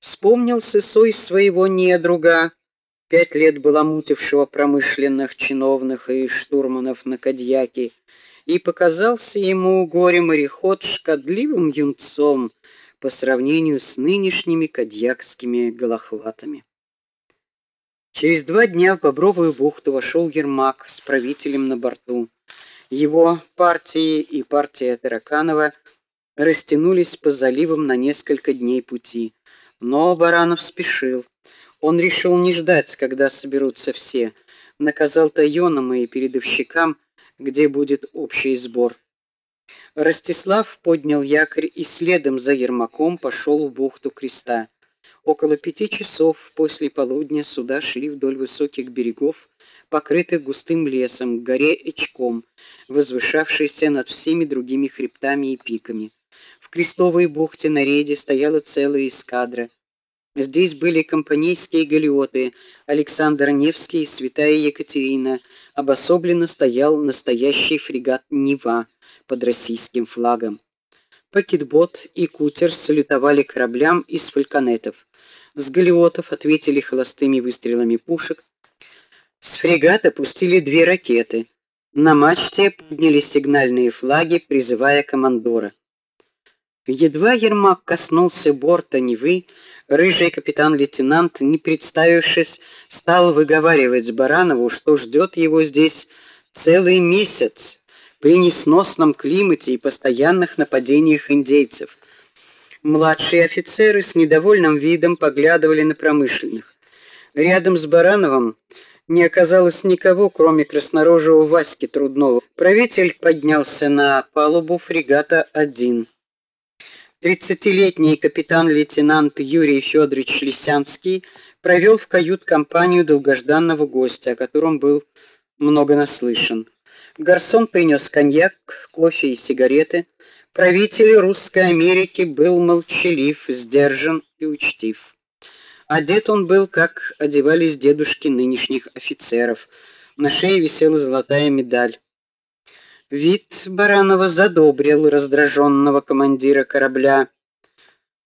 Вспомнил Сысой своего недруга, пять лет баламутившего промышленных чиновных и штурманов на Кадьяке, и показался ему горе-мореход шкодливым юнцом по сравнению с нынешними кадьякскими голохватами. Через два дня в Бобровую бухту вошел Ермак с правителем на борту. Его партии и партия Тараканова растянулись по заливам на несколько дней пути, но Баранов спешил. Он решил не ждать, когда соберутся все, наказал тайонам и передовщикам, где будет общий сбор. Ростислав поднял якорь и следом за Ермаком пошел в бухту Креста. Около пяти часов после полудня суда шли вдоль высоких берегов, покрытых густым лесом, к горе Эчком, возвышавшейся над всеми другими хребтами и пиками. В Крестовой бухте на рейде стояла целая эскадра. Здесь были компанейские галеоты Александр Невский и Святая Екатерина. Обособленно стоял настоящий фрегат Нева под российским флагом. Пакетбот и кутер салютовали кораблям из фальконетов. С галеотов ответили холостыми выстрелами пушек. С фрегата пустили две ракеты. На мачте подняли сигнальные флаги, призывая командора. Едва Ермак коснулся борта Невы, рыжий капитан-лейтенант, не представившись, стал выговаривать Баранову, что ждет его здесь целый месяц при несносном климате и постоянных нападениях индейцев. Младшие офицеры с недовольным видом поглядывали на промышленных. Рядом с Барановым не оказалось никого, кроме краснорожего Васьки Трудного. Правитель поднялся на палубу фрегата один. Тридцатилетний капитан-лейтенант Юрий Федорович Лисянский провел в кают-компанию долгожданного гостя, о котором был много наслышан. Гарсон принес коньяк, кофе и сигареты. Правитель Русской Америки был молчалив, сдержан и учтив. Одет он был, как одевались дедушки нынешних офицеров. На шее висела золотая медаль. Вид Баранова задобрил раздраженного командира корабля.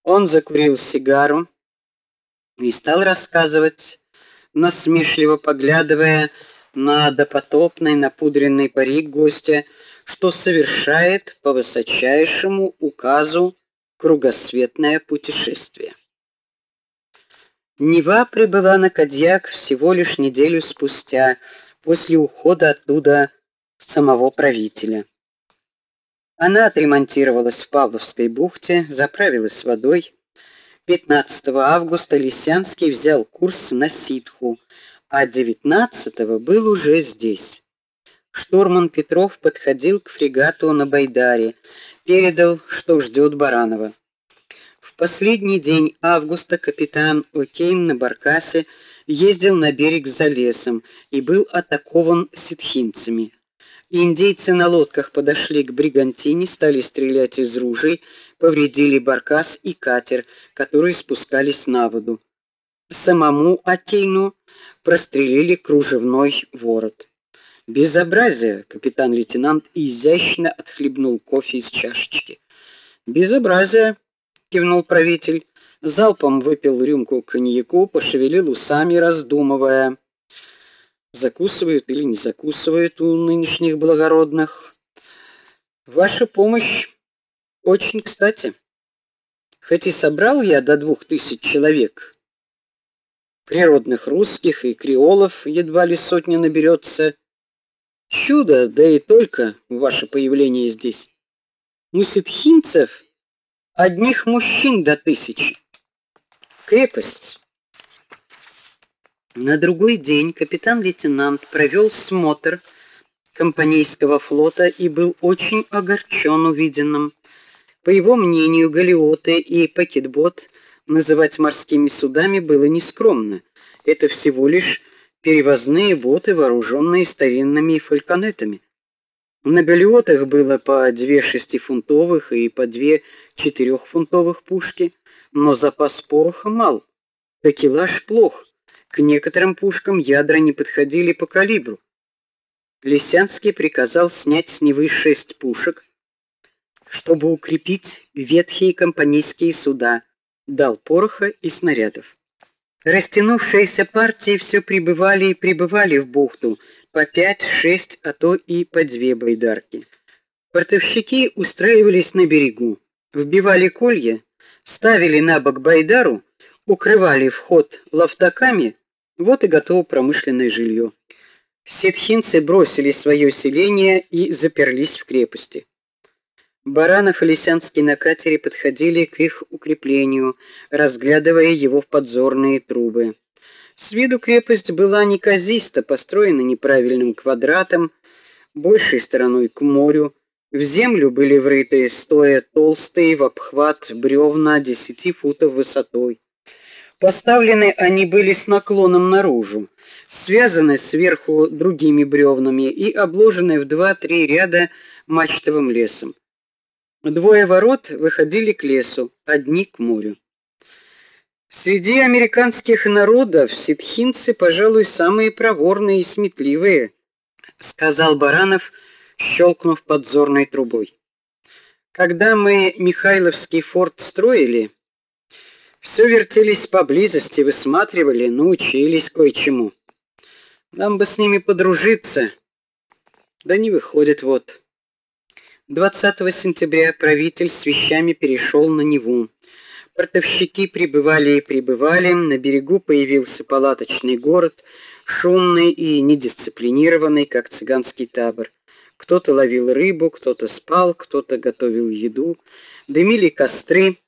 Он закурил сигару и стал рассказывать, насмешливо поглядывая на допотопный напудренный парик гостя, что совершает по высочайшему указу кругосветное путешествие. Нева прибыла на Кадьяк всего лишь неделю спустя после ухода оттуда самого правителя. Она отремонтировалась в Павловской бухте, заправилась водой. 15 августа Лисянский взял курс на Ситху, а 19 был уже здесь. Штурман Петров подходил к фрегату на Байдаре, передал, что ждет Баранова. В последний день августа капитан Окейн на баркасе ездил на берег за лесом и был атакован ситхинцами. Индейцы на лодках подошли к бригантине, стали стрелять из ружей, повредили баркас и катер, которые спускались на воду. Самому Атейну прострелили кружевной ворот. Безобразие, капитан-лейтенант изящно отхлебнул кофе из чашечки. Безобразие, кивнул правитель, залпом выпил рюмку коньяку, пошевелил усами, раздумывая закусывают или не закусывают у нынешних благородных. Ваша помощь очень кстати. Хоть и собрал я до двух тысяч человек, природных русских и креолов едва ли сотня наберется. Чудо, да и только ваше появление здесь. У ситхинцев одних мужчин до тысячи. Крепость на другой день капитан-лейтенант провел смотр компанейского флота и был очень огорчен увиденным. По его мнению, галеоты и пакетбот называть морскими судами было нескромно. Это всего лишь перевозные боты, вооруженные старинными фальконетами. На галеотах было по две шестифунтовых и по две четырехфунтовых пушки, но запас пороха мал. Такелаж плох. К некоторым пушкам ядра не подходили по калибру. Лисянский приказал снять с Невы шесть пушек, чтобы укрепить ветхие компанейские суда, дал пороха и снарядов. Растянувшиеся партии все прибывали и прибывали в бухту, по пять, шесть, а то и по две байдарки. Портовщики устраивались на берегу, вбивали колья, ставили на бок байдару, укрывали вход лавтаками, вот и готово промышленное жилье. Ситхинцы бросили свое селение и заперлись в крепости. Баранов и Лисянский на катере подходили к их укреплению, разглядывая его в подзорные трубы. С виду крепость была неказиста, построена неправильным квадратом, большей стороной к морю. В землю были врыты стоя толстые в обхват бревна десяти футов высотой. Поставлены они были с наклоном наружу, связаны сверху другими бревнами и обложены в два-три ряда мачтовым лесом. Двое ворот выходили к лесу, одни к морю. Среди американских народов ситхинцы, пожалуй, самые проворные и сметливые, сказал Баранов, щелкнув подзорной трубой. Когда мы Михайловский форт строили, все вертелись поблизости, высматривали, научились кое-чему. Нам бы с ними подружиться. Да не выходит вот. 20 сентября правитель с вещами перешел на Неву. Портовщики прибывали и прибывали, на берегу появился палаточный город, шумный и недисциплинированный, как цыганский табор. Кто-то ловил рыбу, кто-то спал, кто-то готовил еду, дымили костры,